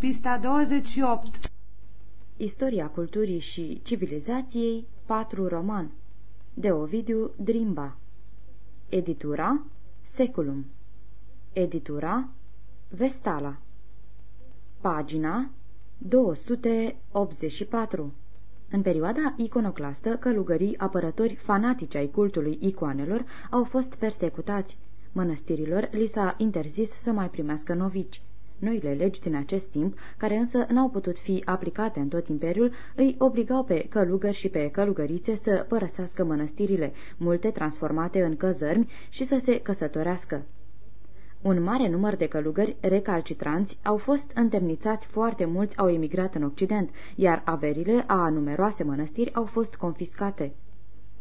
Pista 28 Istoria culturii și civilizației 4 roman. De Ovidiu Drimba. Editura Seculum. Editura Vestala. Pagina 284 În perioada iconoclastă, călugării apărători fanatici ai cultului icoanelor au fost persecutați. Mănăstirilor li s-a interzis să mai primească novici. Noile legi din acest timp, care însă n-au putut fi aplicate în tot imperiul, îi obligau pe călugări și pe călugărițe să părăsească mănăstirile, multe transformate în căzărmi, și să se căsătorească. Un mare număr de călugări recalcitranți au fost întemnițați, foarte mulți au emigrat în Occident, iar averile a numeroase mănăstiri au fost confiscate.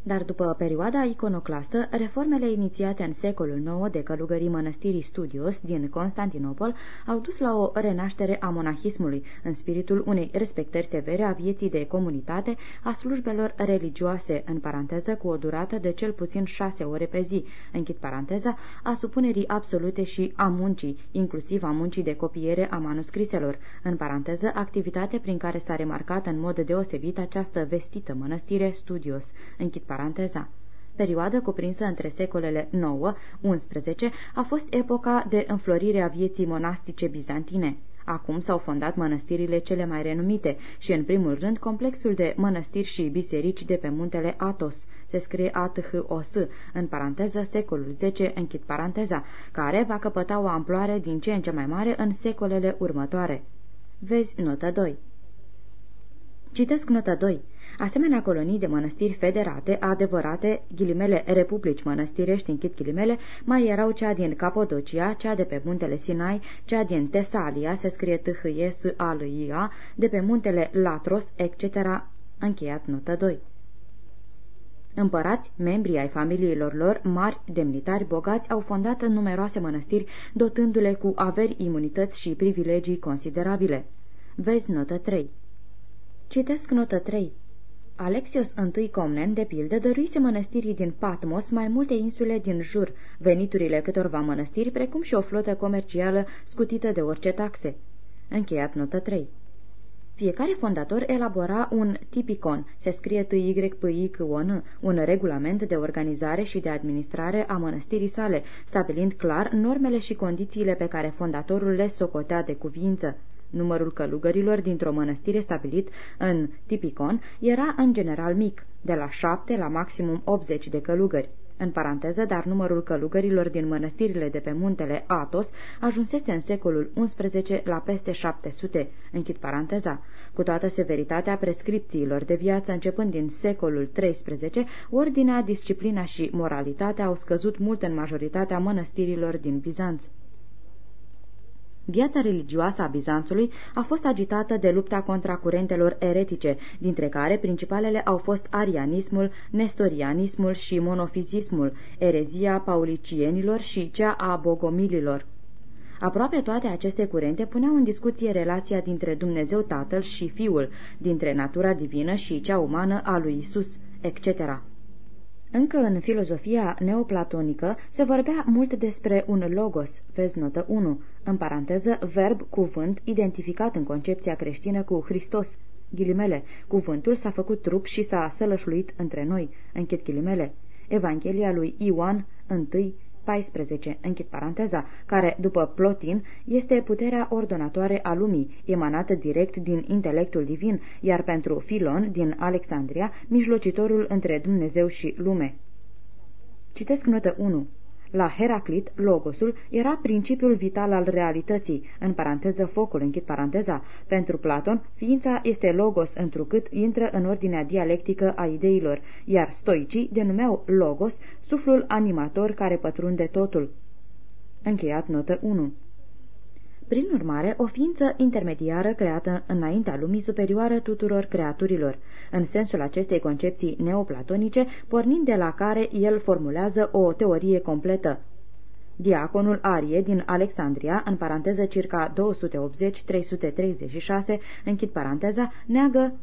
Dar după perioada iconoclastă, reformele inițiate în secolul IX de călugării mănăstirii Studios din Constantinopol au dus la o renaștere a monahismului, în spiritul unei respectări severe a vieții de comunitate, a slujbelor religioase, în paranteză cu o durată de cel puțin șase ore pe zi, închid paranteza, a supunerii absolute și a muncii, inclusiv a muncii de copiere a manuscriselor, în paranteză activitate prin care s-a remarcat în mod deosebit această vestită mănăstire Studios, închid paranteza. Perioada cuprinsă între secolele 9-11 a fost epoca de înflorire a vieții monastice bizantine. Acum s-au fondat mănăstirile cele mai renumite și, în primul rând, complexul de mănăstiri și biserici de pe muntele Atos, se scrie A-T-H-O-S, în paranteză secolul X, închid paranteza, care va căpăta o amploare din ce în ce mai mare în secolele următoare. Vezi notă 2. Citesc notă 2. Asemenea colonii de mănăstiri federate, adevărate, ghilimele republici mănăstirești, închid ghilimele, mai erau cea din Capodocia, cea de pe muntele Sinai, cea din Tesalia, se scrie t h e s a l i a de pe muntele Latros, etc., încheiat notă 2. Împărați, membrii ai familiilor lor, mari, demnitari, bogați, au fondat în numeroase mănăstiri, dotându-le cu averi, imunități și privilegii considerabile. Vezi notă 3. Citesc notă 3. Alexios I Comnen, de pildă, dăruise mănăstirii din Patmos mai multe insule din jur, veniturile câtorva mănăstiri, precum și o flotă comercială scutită de orice taxe. Încheiat notă 3. Fiecare fondator elabora un tipicon, se scrie t y p i c o n un regulament de organizare și de administrare a mănăstirii sale, stabilind clar normele și condițiile pe care fondatorul le socotea de cuvință. Numărul călugărilor dintr-o mănăstire stabilit în Tipicon era în general mic, de la șapte la maximum 80 de călugări. În paranteză, dar numărul călugărilor din mănăstirile de pe muntele Atos ajunsese în secolul XI la peste 700, închid paranteza. Cu toată severitatea prescripțiilor de viață începând din secolul XIII, ordinea, disciplina și moralitatea au scăzut mult în majoritatea mănăstirilor din Bizanț. Viața religioasă a Bizanțului a fost agitată de lupta contra curentelor eretice, dintre care principalele au fost arianismul, nestorianismul și monofizismul, erezia paulicienilor și cea a bogomililor. Aproape toate aceste curente puneau în discuție relația dintre Dumnezeu Tatăl și Fiul, dintre natura divină și cea umană a lui Isus, etc. Încă în filozofia neoplatonică se vorbea mult despre un logos, vezi notă 1, în paranteză, verb, cuvânt, identificat în concepția creștină cu Hristos. Ghilimele, cuvântul s-a făcut trup și s-a sălășluit între noi, închid ghilimele. Evanghelia lui Ioan 1, 14, închid paranteza, care, după Plotin, este puterea ordonatoare a lumii, emanată direct din intelectul divin, iar pentru Filon, din Alexandria, mijlocitorul între Dumnezeu și lume. Citesc notă 1. La Heraclit, logosul era principiul vital al realității, în paranteză focul, închid paranteza. Pentru Platon, ființa este logos întrucât intră în ordinea dialectică a ideilor, iar stoicii denumeau logos suflul animator care pătrunde totul. Încheiat notă 1 prin urmare, o ființă intermediară creată înaintea lumii superioară tuturor creaturilor, în sensul acestei concepții neoplatonice, pornind de la care el formulează o teorie completă. Diaconul Arie din Alexandria, în paranteză circa 280-336, închid paranteza, neagă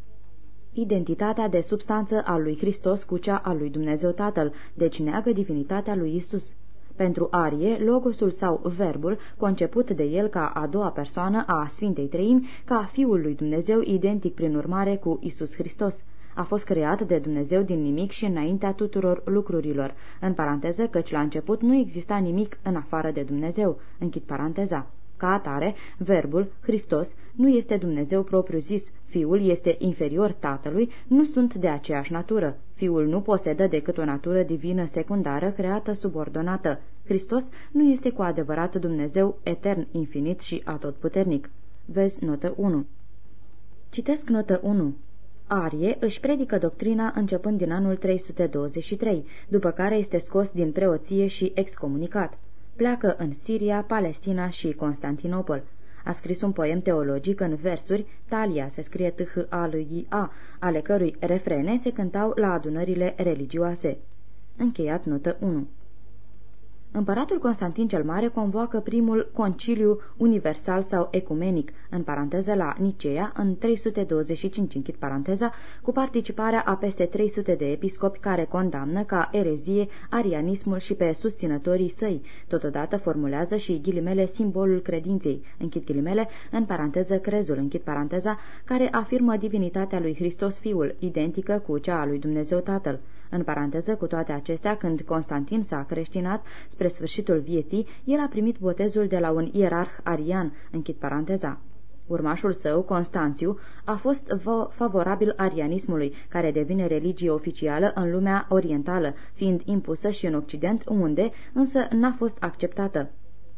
identitatea de substanță a lui Hristos cu cea a lui Dumnezeu Tatăl, deci neagă divinitatea lui Isus. Pentru Arie, logosul sau verbul, conceput de el ca a doua persoană a Sfintei Treimi, ca Fiul lui Dumnezeu, identic prin urmare cu Isus Hristos a fost creat de Dumnezeu din nimic și înaintea tuturor lucrurilor. În paranteză, căci la început nu exista nimic în afară de Dumnezeu. Închid paranteza. Ca atare, verbul, Hristos, nu este Dumnezeu propriu-zis, Fiul este inferior Tatălui, nu sunt de aceeași natură. Fiul nu posedă decât o natură divină secundară creată subordonată. Hristos nu este cu adevărat Dumnezeu etern, infinit și atotputernic. Vezi notă 1. Citesc notă 1. Arie își predică doctrina începând din anul 323, după care este scos din preoție și excomunicat. Pleacă în Siria, Palestina și Constantinopol. A scris un poem teologic în versuri, Talia se scrie t h a l i a ale cărui refrene se cântau la adunările religioase. Încheiat notă 1 Împăratul Constantin cel Mare convoacă primul conciliu universal sau ecumenic, în paranteză la Nicea, în 325, închid paranteza, cu participarea a peste 300 de episcopi care condamnă ca erezie arianismul și pe susținătorii săi. Totodată formulează și ghilimele simbolul credinței, închid ghilimele, în paranteză crezul, închid paranteza, care afirmă divinitatea lui Hristos Fiul, identică cu cea a lui Dumnezeu Tatăl. În paranteză, cu toate acestea, când Constantin s-a creștinat spre sfârșitul vieții, el a primit botezul de la un ierarh arian, închid paranteza. Urmașul său, Constanțiu, a fost favorabil arianismului, care devine religie oficială în lumea orientală, fiind impusă și în Occident, unde însă n-a fost acceptată.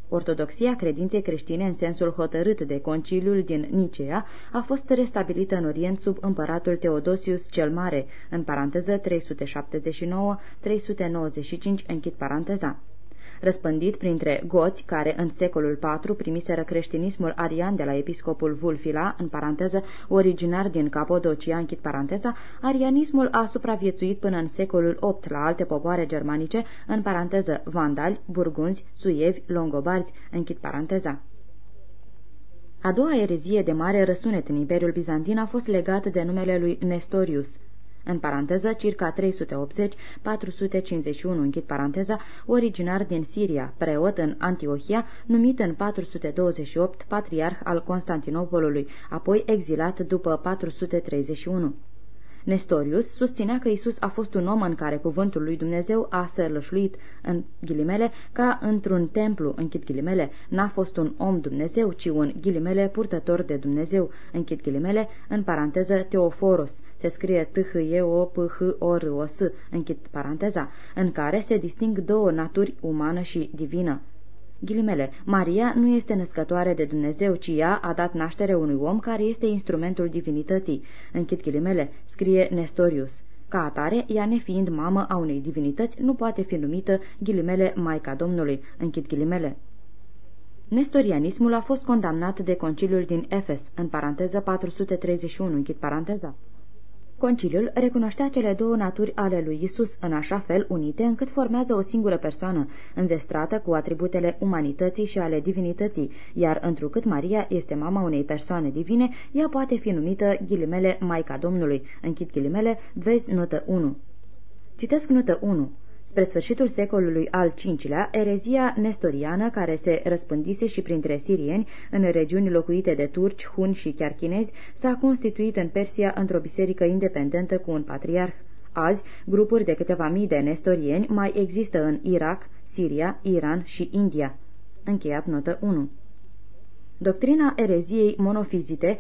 Ortodoxia credinței creștine în sensul hotărât de conciliul din Nicea a fost restabilită în Orient sub împăratul Teodosius cel Mare, în paranteză 379-395, închid paranteza răspândit printre goți care în secolul IV primiseră creștinismul arian de la episcopul Vulfila, în paranteză, originar din Capodocia, închid paranteza, arianismul a supraviețuit până în secolul VIII la alte popoare germanice, în paranteză, vandali, burgunzi, suievi, longobarzi, închid paranteza. A doua erezie de mare răsunet în Imperiul Bizantin a fost legată de numele lui Nestorius, în paranteză circa 380-451, închid paranteza, originar din Siria, preot în Antiohia, numit în 428 patriarh al Constantinopolului, apoi exilat după 431. Nestorius susținea că Isus a fost un om în care cuvântul lui Dumnezeu a sărlășluit, în ghilimele, ca într-un templu, închid ghilimele, n-a fost un om Dumnezeu, ci un ghilimele purtător de Dumnezeu, închid ghilimele, în paranteză Teoforos, se scrie t h e o p h o r o s închid paranteza, în care se disting două naturi, umană și divină. Ghilimele, Maria nu este născătoare de Dumnezeu, ci ea a dat naștere unui om care este instrumentul divinității. Închid ghilimele, scrie Nestorius. Ca atare, ea nefiind mamă a unei divinități, nu poate fi numită ghilimele Maica Domnului. Închid ghilimele. Nestorianismul a fost condamnat de conciliul din Efes, în paranteză 431, închid paranteza. Conciliul recunoștea cele două naturi ale lui Isus în așa fel unite încât formează o singură persoană, înzestrată cu atributele umanității și ale divinității, iar întrucât Maria este mama unei persoane divine, ea poate fi numită ghilimele Maica Domnului. Închid ghilimele, vezi notă 1. Citesc notă 1. Spre sfârșitul secolului al V-lea, erezia nestoriană, care se răspândise și printre sirieni, în regiuni locuite de turci, huni și chiar chinezi, s-a constituit în Persia într-o biserică independentă cu un patriarh. Azi, grupuri de câteva mii de nestorieni mai există în Irak, Siria, Iran și India. Încheiat notă 1. Doctrina ereziei monofizite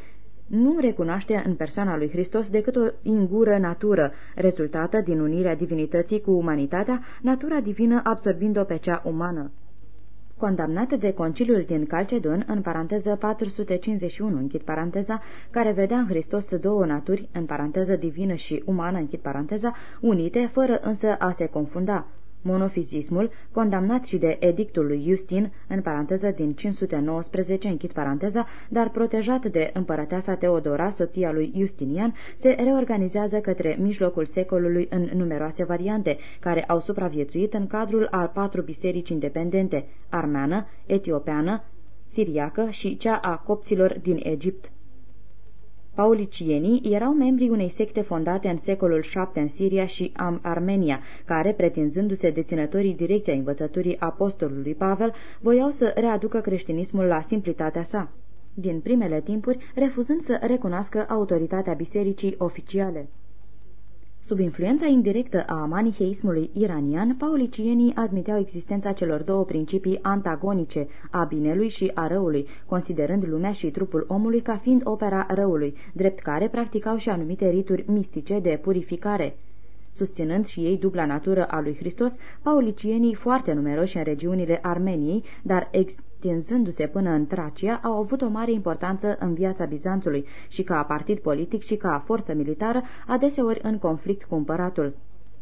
nu recunoaște în persoana lui Hristos decât o ingură natură, rezultată din unirea divinității cu umanitatea, natura divină absorbind-o pe cea umană. Condamnată de conciliul din Calcedon, în paranteză 451, închid paranteza, care vedea în Hristos două naturi, în paranteză divină și umană, închid paranteza, unite, fără însă a se confunda. Monofizismul, condamnat și de edictul lui Justin, în paranteză din 519, închid paranteza, dar protejat de împărăteasa Teodora, soția lui Justinian, se reorganizează către mijlocul secolului în numeroase variante, care au supraviețuit în cadrul al patru biserici independente, armeană, etiopeană, siriacă și cea a copților din Egipt. Paulicienii erau membrii unei secte fondate în secolul VII în Siria și Armenia, care, pretinzându-se deținătorii direcția învățăturii apostolului Pavel, voiau să readucă creștinismul la simplitatea sa. Din primele timpuri, refuzând să recunoască autoritatea bisericii oficiale. Sub influența indirectă a maniheismului iranian, paulicienii admiteau existența celor două principii antagonice, a binelui și a răului, considerând lumea și trupul omului ca fiind opera răului, drept care practicau și anumite rituri mistice de purificare. Susținând și ei dubla natură a lui Hristos, paulicienii, foarte numeroși în regiunile Armeniei, dar extinzându-se până în Tracia, au avut o mare importanță în viața Bizanțului și ca partid politic și ca forță militară, adeseori în conflict cu împăratul.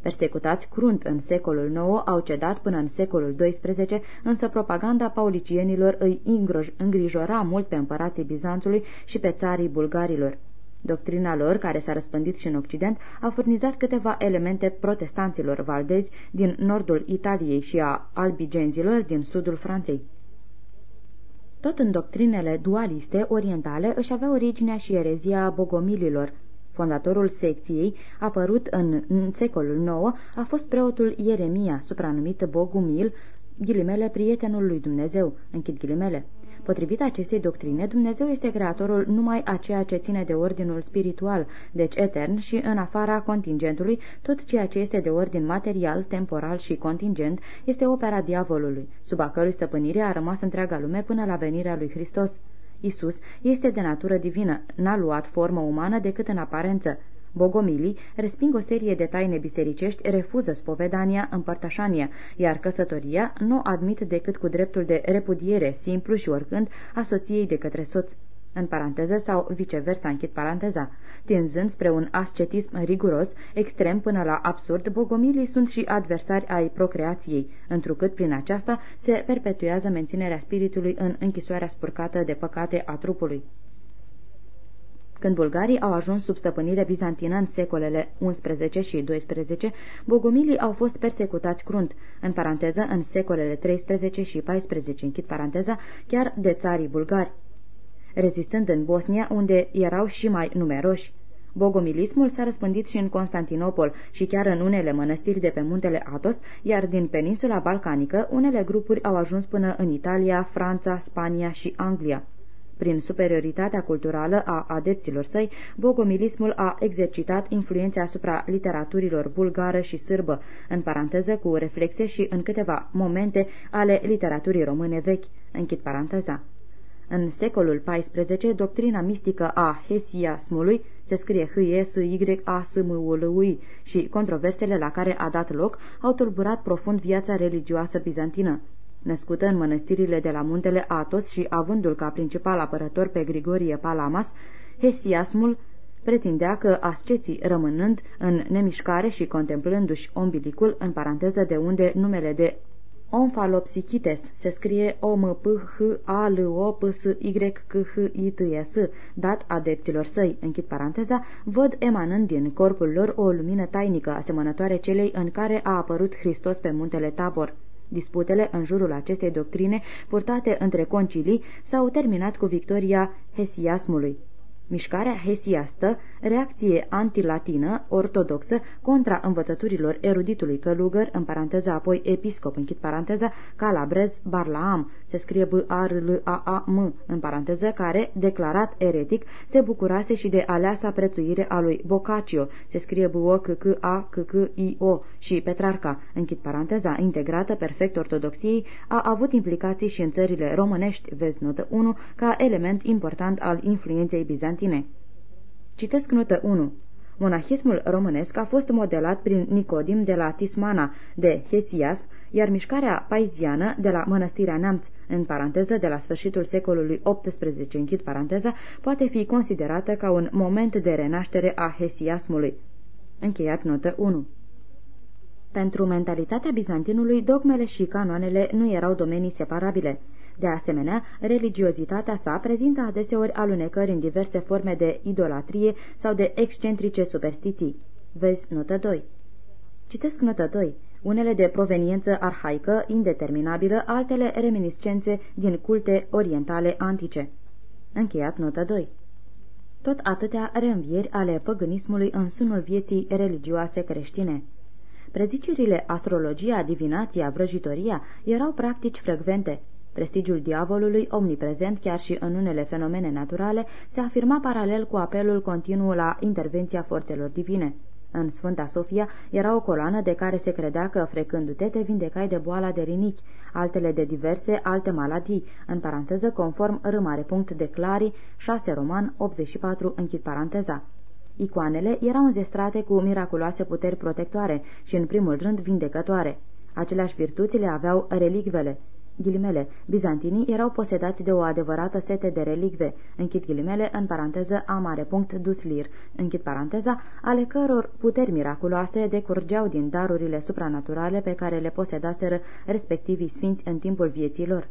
Persecutați crunt în secolul IX, au cedat până în secolul XII, însă propaganda paulicienilor îi îngrijora mult pe împărații Bizanțului și pe țarii bulgarilor. Doctrina lor, care s-a răspândit și în Occident, a furnizat câteva elemente protestanților valdezi din nordul Italiei și a albigenzilor din sudul Franței. Tot în doctrinele dualiste orientale își avea originea și erezia bogomililor. Fondatorul secției, apărut în, în secolul IX, a fost preotul Ieremia, supranumit Bogumil, ghilimele prietenul lui Dumnezeu, închid ghilimele. Potrivit acestei doctrine, Dumnezeu este creatorul numai a ceea ce ține de ordinul spiritual, deci etern și în afara contingentului, tot ceea ce este de ordin material, temporal și contingent este opera diavolului, sub a cărui stăpânire a rămas întreaga lume până la venirea lui Hristos. Isus este de natură divină, n-a luat formă umană decât în aparență. Bogomilii resping o serie de taine bisericești, refuză spovedania, împărtășania, iar căsătoria nu admit decât cu dreptul de repudiere, simplu și oricând, a soției de către soț în paranteză sau viceversa închid paranteza. Tinzând spre un ascetism riguros, extrem până la absurd, bogomilii sunt și adversari ai procreației, întrucât prin aceasta se perpetuează menținerea spiritului în închisoarea spurcată de păcate a trupului. Când bulgarii au ajuns sub stăpânire bizantină în secolele 11 și 12, bogomilii au fost persecutați crunt, în paranteză în secolele 13 și 14, închid paranteza, chiar de țarii bulgari, rezistând în Bosnia, unde erau și mai numeroși. Bogomilismul s-a răspândit și în Constantinopol și chiar în unele mănăstiri de pe muntele Atos, iar din peninsula balcanică unele grupuri au ajuns până în Italia, Franța, Spania și Anglia. Prin superioritatea culturală a adepților săi, bogomilismul a exercitat influența asupra literaturilor bulgară și sârbă, în paranteză cu reflexe și în câteva momente ale literaturii române vechi, închid paranteza. În secolul XIV, doctrina mistică a Hesiasmului, se scrie h e s y a s m u l u i și controversele la care a dat loc au tulburat profund viața religioasă bizantină. Născută în mănăstirile de la muntele Atos și avându-l ca principal apărător pe Grigorie Palamas, Hesiasmul pretindea că asceții rămânând în nemișcare și contemplându-și ombilicul, în paranteză de unde numele de Omfalopsichites se scrie o m p h a l o p s y c h i t s dat adepților săi, închid paranteza, văd emanând din corpul lor o lumină tainică asemănătoare celei în care a apărut Hristos pe muntele Tabor. Disputele în jurul acestei doctrine, purtate între concilii, s-au terminat cu victoria hesiasmului. Mișcarea hesiastă, reacție antilatină, ortodoxă, contra învățăturilor eruditului călugăr, în paranteză apoi episcop, închid paranteza, calabrez Barlaam, se scrie b a r l a a m în paranteză, care, declarat eretic, se bucurase și de aleasa prețuire a lui Boccaccio, se scrie b o c c a c c i o și Petrarca, închid paranteza, integrată perfect ortodoxiei, a avut implicații și în țările românești, vezi notă 1, ca element important al influenței bizantine. Citesc notă 1. Monahismul românesc a fost modelat prin Nicodim de la Tismana, de Hesias, iar mișcarea paiziană de la Mănăstirea Neamț, în paranteză de la sfârșitul secolului XVIII, închid paranteza, poate fi considerată ca un moment de renaștere a hesiasmului. Încheiat notă 1 Pentru mentalitatea bizantinului, dogmele și canoanele nu erau domenii separabile. De asemenea, religiozitatea sa prezintă adeseori alunecări în diverse forme de idolatrie sau de excentrice superstiții. Vezi notă 2. Citesc notă 2. Unele de proveniență arhaică, indeterminabilă, altele reminiscențe din culte orientale antice. Încheiat notă 2. tot atâtea reînvieri ale păgânismului în sânul vieții religioase creștine. Prezicerile, astrologia, divinația, vrăjitoria erau practici frecvente. Prestigiul diavolului, omniprezent chiar și în unele fenomene naturale, se afirma paralel cu apelul continuu la intervenția forțelor divine. În Sfânta Sofia era o coloană de care se credea că, frecându-te, te vindecai de boala de rinichi, altele de diverse alte maladii, în paranteză conform râmare punct de Clari, 6 Roman 84, închid paranteza. Icoanele erau înzestrate cu miraculoase puteri protectoare și, în primul rând, vindecătoare. Aceleași virtuți le aveau relicvele. Ghilimele, bizantinii erau posedați de o adevărată sete de relicve, închid ghilimele, în paranteză amare punct duslir, închid paranteza, ale căror puteri miraculoase decurgeau din darurile supranaturale pe care le posedaseră respectivii sfinți în timpul vieții lor.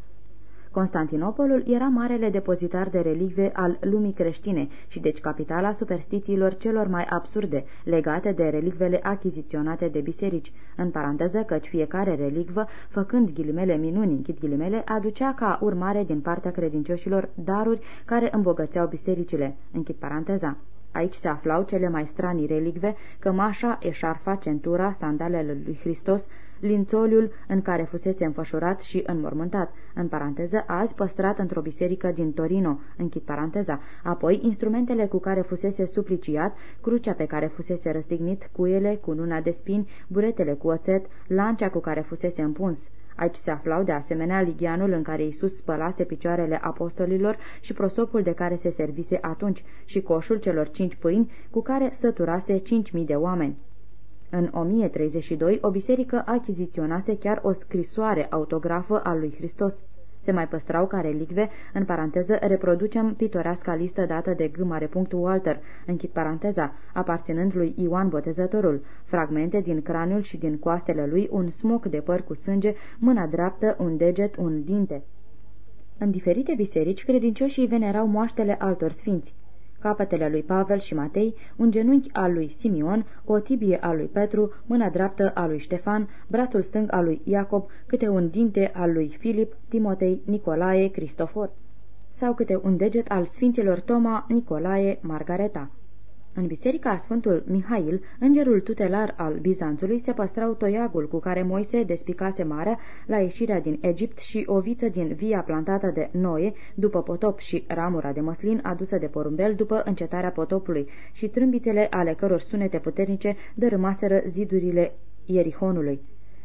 Constantinopolul era marele depozitar de relicve al lumii creștine și deci capitala superstițiilor celor mai absurde legate de relicvele achiziționate de biserici, în paranteză căci fiecare relicvă, făcând ghilimele minuni, închid ghilimele, aducea ca urmare din partea credincioșilor daruri care îmbogățeau bisericile, închid paranteza. Aici se aflau cele mai stranii relicve, cămașa, eșarfa, centura, sandalele lui Hristos, lințoliul în care fusese înfășurat și înmormântat, în paranteză, azi păstrat într-o biserică din Torino, închid paranteza, apoi instrumentele cu care fusese supliciat, crucea pe care fusese răstignit, cuiele cu luna de spini, buretele cu oțet, lancea cu care fusese împuns. Aici se aflau de asemenea ligianul în care Iisus spălase picioarele apostolilor și prosopul de care se servise atunci și coșul celor cinci pâini cu care săturase cinci mii de oameni. În 1032, o biserică achiziționase chiar o scrisoare autografă a lui Hristos. Se mai păstrau ca relicve, în paranteză, reproducem pitoreasca listă dată de G. Walter, închid paranteza, aparținând lui Ioan Botezătorul, fragmente din craniul și din coastele lui, un smoc de păr cu sânge, mâna dreaptă, un deget, un dinte. În diferite biserici, credincioșii venerau moaștele altor sfinți capetele lui Pavel și Matei, un genunchi al lui Simion, o tibie al lui Petru, mâna dreaptă a lui Ștefan, brațul stâng al lui Iacob, câte un dinte al lui Filip, Timotei, Nicolae, Cristofor sau câte un deget al sfinților Toma, Nicolae, Margareta. În biserica Sfântul Mihail, îngerul tutelar al Bizanțului, se păstrau toiagul cu care Moise despicase marea la ieșirea din Egipt și o viță din via plantată de Noe după potop și ramura de măslin adusă de porumbel după încetarea potopului și trâmbițele ale căror sunete puternice dărâmaseră zidurile Ierihonului.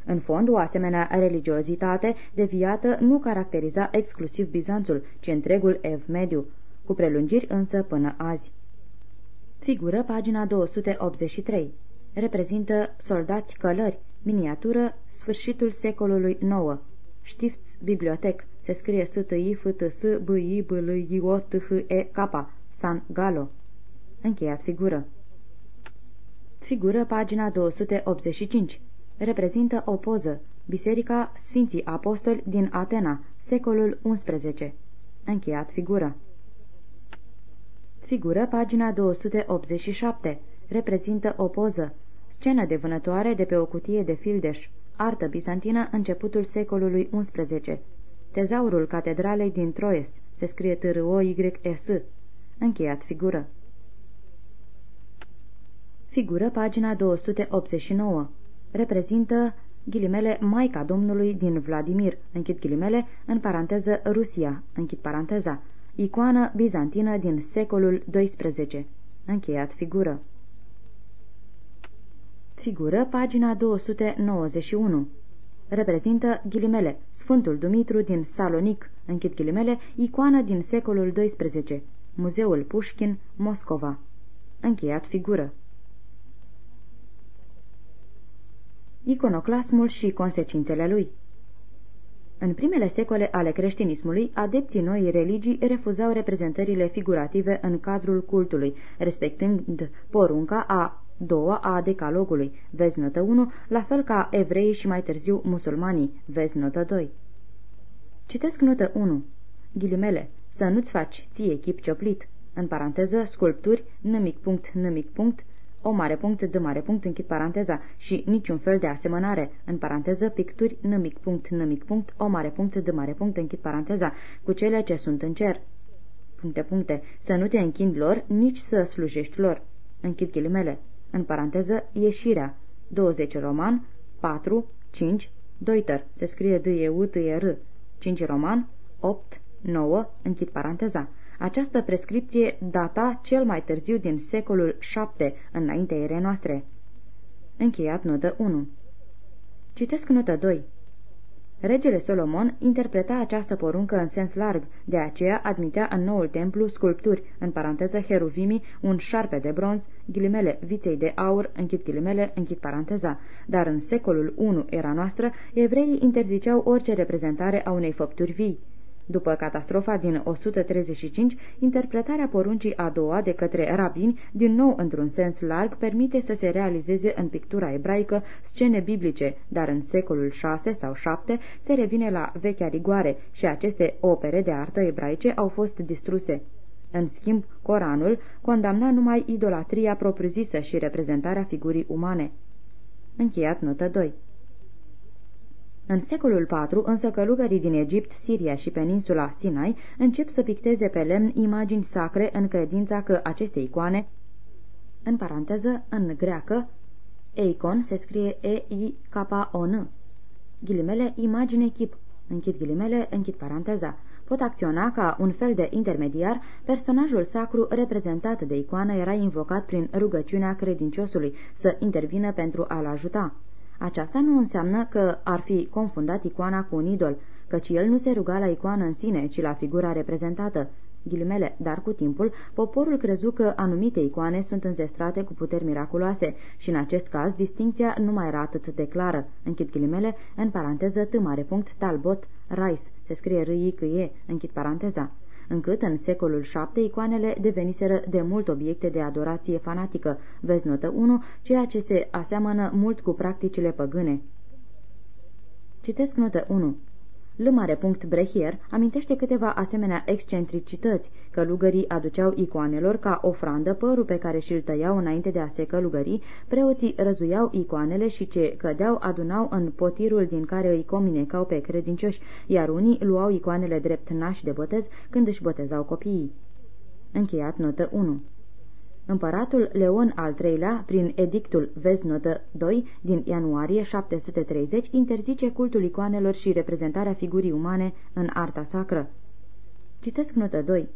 În fond, o asemenea religiozitate deviată nu caracteriza exclusiv Bizanțul, ci întregul Ev Mediu, cu prelungiri însă până azi. Figură pagina 283. Reprezintă soldați călări, miniatură, sfârșitul secolului IX. Știfți bibliotec. Se scrie s t i f t s b i b l i o t h e k San Galo. Încheiat figură. Figură pagina 285. Reprezintă o poză. Biserica Sfinții Apostoli din Atena, secolul XI. Încheiat figură. Figură pagina 287. Reprezintă o poză. Scenă de vânătoare de pe o cutie de fildeș. Artă bizantină începutul secolului XI. Tezaurul catedralei din Troies. Se scrie t r o y e s Încheiat figură. Figură pagina 289. Reprezintă ghilimele Maica Domnului din Vladimir, închid ghilimele, în paranteză Rusia, închid paranteza, Icoană bizantină din secolul XII. Încheiat figură. Figură, pagina 291. Reprezintă ghilimele Sfântul Dumitru din Salonic, închid ghilimele, icoană din secolul XII. Muzeul Pușkin, Moscova. Încheiat figură. Iconoclasmul și consecințele lui în primele secole ale creștinismului, adepții noii religii refuzau reprezentările figurative în cadrul cultului, respectând porunca a doua a decalogului, vezi notă 1, la fel ca evreii și mai târziu musulmanii, vezi notă 2. Citesc notă 1. Ghilimele, să nu-ți faci ție chip cioplit, în paranteză, sculpturi, nămic punct, nămic punct, o mare punct, de mare punct, închid paranteza, și niciun fel de asemănare, în paranteză, picturi, nămic punct, nămic punct, o mare punct, de mare punct, închid paranteza, cu cele ce sunt în cer. puncte, puncte, să nu te închindi lor, nici să slujești lor. Închid ghilimele. În paranteză, ieșirea. 20 roman, 4, 5, doiter, se scrie d e u t e r 5 roman, 8, 9, închid paranteza. Această prescripție data cel mai târziu din secolul VII, înaintea erei noastre. Încheiat notă 1. Citesc notă 2. Regele Solomon interpreta această poruncă în sens larg, de aceea admitea în noul templu sculpturi, în paranteză heruvimii, un șarpe de bronz, ghilimele viței de aur, închid ghilimele, închid paranteza, dar în secolul I era noastră, evreii interziceau orice reprezentare a unei făpturi vii. După catastrofa din 135, interpretarea poruncii a doua de către rabini, din nou într-un sens larg, permite să se realizeze în pictura ebraică scene biblice, dar în secolul 6 sau 7 se revine la vechea rigoare și aceste opere de artă ebraice au fost distruse. În schimb, Coranul condamna numai idolatria propriu-zisă și reprezentarea figurii umane. Încheiat notă 2 în secolul IV, însă călugării din Egipt, Siria și peninsula Sinai încep să picteze pe lemn imagini sacre în credința că aceste icoane, în paranteză, în greacă, eicon se scrie E-I-K-O-N, ghilimele, imagine chip, închid ghilimele, închid paranteza, pot acționa ca un fel de intermediar, personajul sacru reprezentat de icoană era invocat prin rugăciunea credinciosului să intervină pentru a-l ajuta. Aceasta nu înseamnă că ar fi confundat icoana cu un idol, căci el nu se ruga la icoană în sine, ci la figura reprezentată. Ghilimele, dar cu timpul, poporul crezu că anumite icoane sunt înzestrate cu puteri miraculoase și în acest caz distinția nu mai era atât de clară. Închid ghilimele, în paranteză, tâmare punct, talbot, rice, se scrie râi e, închid paranteza încât în secolul VII icoanele deveniseră de mult obiecte de adorație fanatică, vezi notă 1, ceea ce se aseamănă mult cu practicile păgâne. Citesc notă 1. Brehier amintește câteva asemenea excentricități. Călugării aduceau icoanelor ca ofrandă părul pe care și-l tăiau înainte de a se călugări, preoții răzuiau icoanele și ce cădeau adunau în potirul din care îi cominecau pe credincioși, iar unii luau icoanele drept nași de botez când își botezau copiii. Încheiat notă 1 Împăratul Leon al III-lea, prin edictul Vezi notă 2 din ianuarie 730, interzice cultul icoanelor și reprezentarea figurii umane în arta sacră. Citesc notă 2.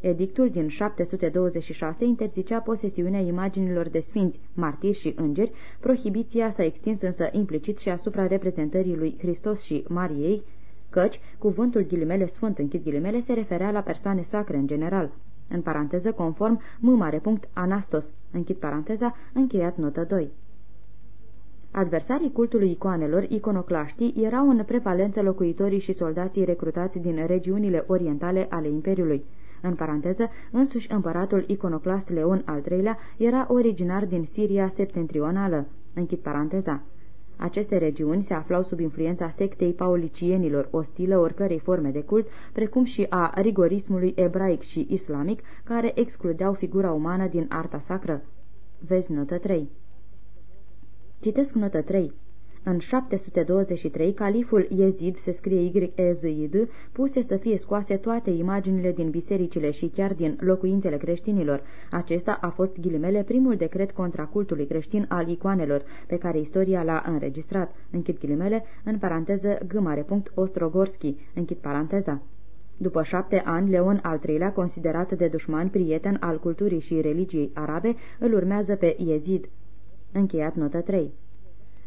Edictul din 726 interzicea posesiunea imaginilor de sfinți, martiri și îngeri, prohibiția s-a extins însă implicit și asupra reprezentării lui Hristos și Mariei, căci cuvântul ghilimele sfânt închid ghilimele se referea la persoane sacre în general în paranteză conform m mare punct anastos, închid paranteza, încheiat notă 2. Adversarii cultului icoanelor, iconoclaștii, erau în prevalență locuitorii și soldații recrutați din regiunile orientale ale Imperiului. În paranteză, însuși împăratul iconoclast Leon al III-lea era originar din Siria septentrională. Închid paranteza. Aceste regiuni se aflau sub influența sectei paulicienilor, ostilă oricărei forme de cult, precum și a rigorismului ebraic și islamic, care excludeau figura umană din arta sacră. Vezi notă 3. Citesc notă 3. În 723, califul Yezid, se scrie y e z i d puse să fie scoase toate imaginile din bisericile și chiar din locuințele creștinilor. Acesta a fost ghilimele primul decret contra cultului creștin al icoanelor, pe care istoria l-a înregistrat. Închid ghilimele, în paranteză gâmare punct Ostrogorski, închid paranteza. După șapte ani, Leon al III-lea, considerat de dușman prieten al culturii și religiei arabe, îl urmează pe Yezid. Încheiat notă 3.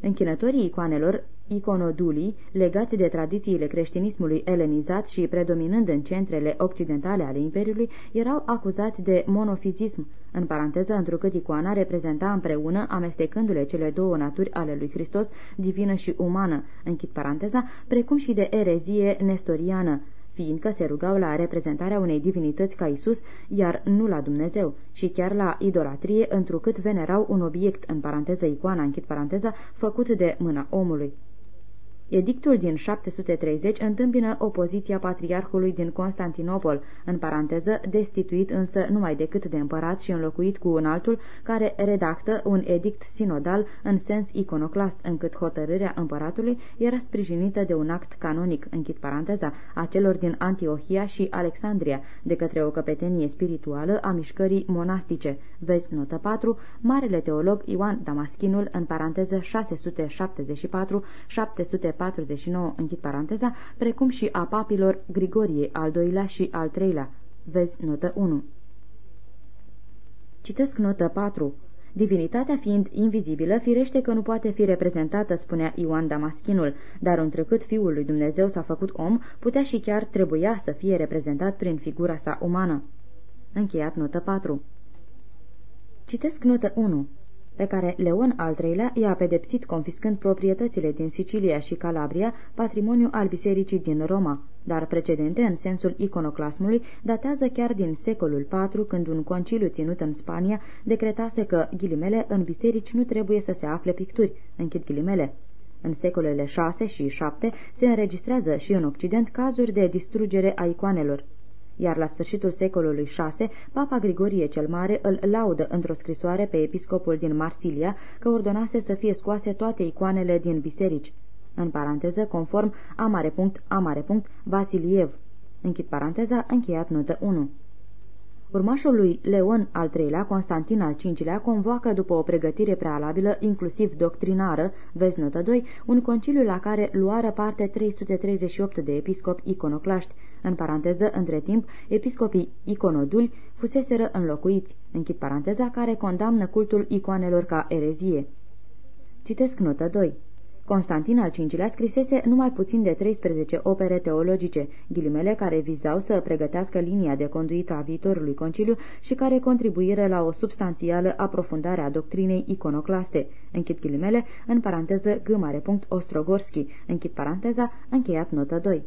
Închinătorii icoanelor, iconodulii, legați de tradițiile creștinismului elenizat și predominând în centrele occidentale ale Imperiului, erau acuzați de monofizism, în paranteză întrucât icoana reprezenta împreună, amestecându-le cele două naturi ale lui Hristos, divină și umană, închid paranteza, precum și de erezie nestoriană, fiindcă se rugau la reprezentarea unei divinități ca Isus, iar nu la Dumnezeu, și chiar la idolatrie, întrucât venerau un obiect, în paranteză icoana, închid paranteza, făcut de mâna omului. Edictul din 730 întâmpină opoziția patriarhului din Constantinopol, în paranteză, destituit însă numai decât de împărat și înlocuit cu un altul care redactă un edict sinodal în sens iconoclast, încât hotărârea împăratului era sprijinită de un act canonic, închid paranteza, a celor din Antiohia și Alexandria, de către o căpetenie spirituală a mișcării monastice. Vezi notă 4, Marele teolog Ioan Damaschinul, în paranteză 674 740 49, închid paranteza, precum și a papilor Grigorie al doilea și al treilea. Vezi notă 1. Citesc notă 4. Divinitatea fiind invizibilă, firește că nu poate fi reprezentată, spunea Ioan Damaschinul, dar întrecât Fiul lui Dumnezeu s-a făcut om, putea și chiar trebuia să fie reprezentat prin figura sa umană. Încheiat notă 4. Citesc notă 1 pe care Leon al III-lea i-a pedepsit confiscând proprietățile din Sicilia și Calabria, patrimoniu al bisericii din Roma, dar precedente în sensul iconoclasmului datează chiar din secolul IV, când un conciliu ținut în Spania decretase că, ghilimele, în biserici nu trebuie să se afle picturi, închid ghilimele. În secolele 6 și 7 se înregistrează și în Occident cazuri de distrugere a icoanelor iar la sfârșitul secolului VI, Papa Grigorie cel Mare îl laudă într-o scrisoare pe episcopul din Marsilia că ordonase să fie scoase toate icoanele din biserici. În paranteză, conform amare punct, amare punct, Vasiliev. Închid paranteza, încheiat notă 1. Urmașul lui Leon al III-lea, Constantin al V-lea, convoacă după o pregătire prealabilă, inclusiv doctrinară, vezi notă 2, un conciliu la care luară parte 338 de episcopi iconoclaști. În paranteză, între timp, episcopii iconoduli fuseseră înlocuiți, închid paranteza, care condamnă cultul icoanelor ca erezie. Citesc notă 2. Constantin al V-lea scrisese numai puțin de 13 opere teologice, ghilimele care vizau să pregătească linia de conduită a viitorului conciliu și care contribuire la o substanțială aprofundare a doctrinei iconoclaste. Închid ghilimele, în paranteză g mare punct Ostrogorski, închid paranteza, încheiat notă 2.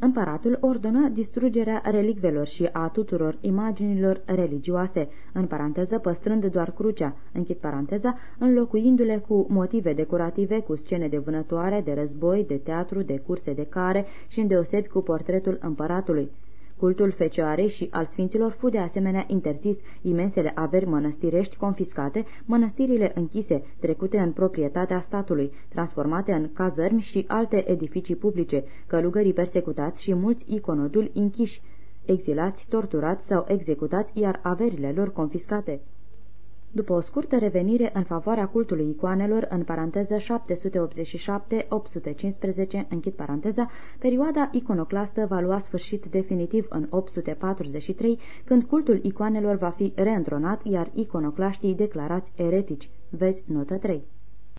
Împăratul ordonă distrugerea relicvelor și a tuturor imaginilor religioase, în paranteză păstrând doar crucea, închid paranteza, înlocuindu-le cu motive decorative, cu scene de vânătoare, de război, de teatru, de curse de care și îndeosebi cu portretul împăratului. Cultul Fecioarei și al Sfinților fu de asemenea interzis, imensele averi mănăstirești confiscate, mănăstirile închise, trecute în proprietatea statului, transformate în cazărmi și alte edificii publice, călugării persecutați și mulți iconoduli închiși, exilați, torturați sau executați, iar averile lor confiscate. După o scurtă revenire în favoarea cultului icoanelor, în paranteză 787-815, închid paranteza, perioada iconoclastă va lua sfârșit definitiv în 843, când cultul icoanelor va fi reîntronat, iar iconoclaștii declarați eretici. Vezi notă 3.